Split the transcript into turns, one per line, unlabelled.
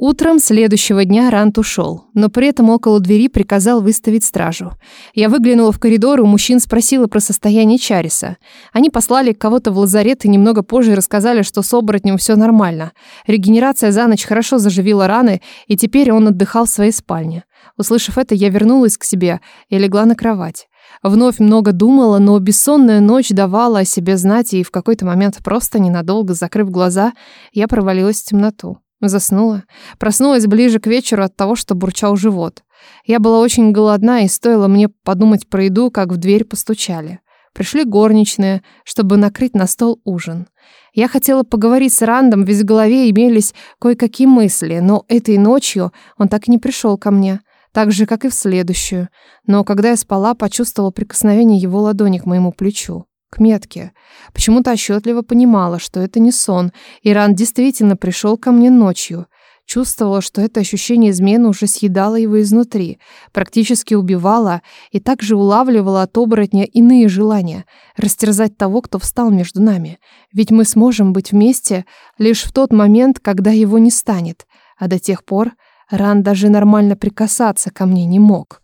Утром следующего дня Рант ушел, но при этом около двери приказал выставить стражу. Я выглянула в коридор, и у мужчин спросила про состояние Чариса. Они послали кого-то в лазарет и немного позже рассказали, что с оборотнем все нормально. Регенерация за ночь хорошо заживила раны, и теперь он отдыхал в своей спальне. Услышав это, я вернулась к себе и легла на кровать. Вновь много думала, но бессонная ночь давала о себе знать, и в какой-то момент, просто ненадолго закрыв глаза, я провалилась в темноту. Заснула. Проснулась ближе к вечеру от того, что бурчал живот. Я была очень голодна, и стоило мне подумать про еду, как в дверь постучали. Пришли горничные, чтобы накрыть на стол ужин. Я хотела поговорить с Рандом, ведь в голове имелись кое-какие мысли, но этой ночью он так и не пришел ко мне, так же, как и в следующую. Но когда я спала, почувствовала прикосновение его ладони к моему плечу к метке. Почему-то отчетливо понимала, что это не сон. Иран действительно пришел ко мне ночью. Чувствовала, что это ощущение измены уже съедало его изнутри, практически убивало и также улавливало от оборотня иные желания — растерзать того, кто встал между нами. Ведь мы сможем быть вместе лишь в тот момент, когда его не станет. А до тех пор Ран даже нормально прикасаться ко мне не мог.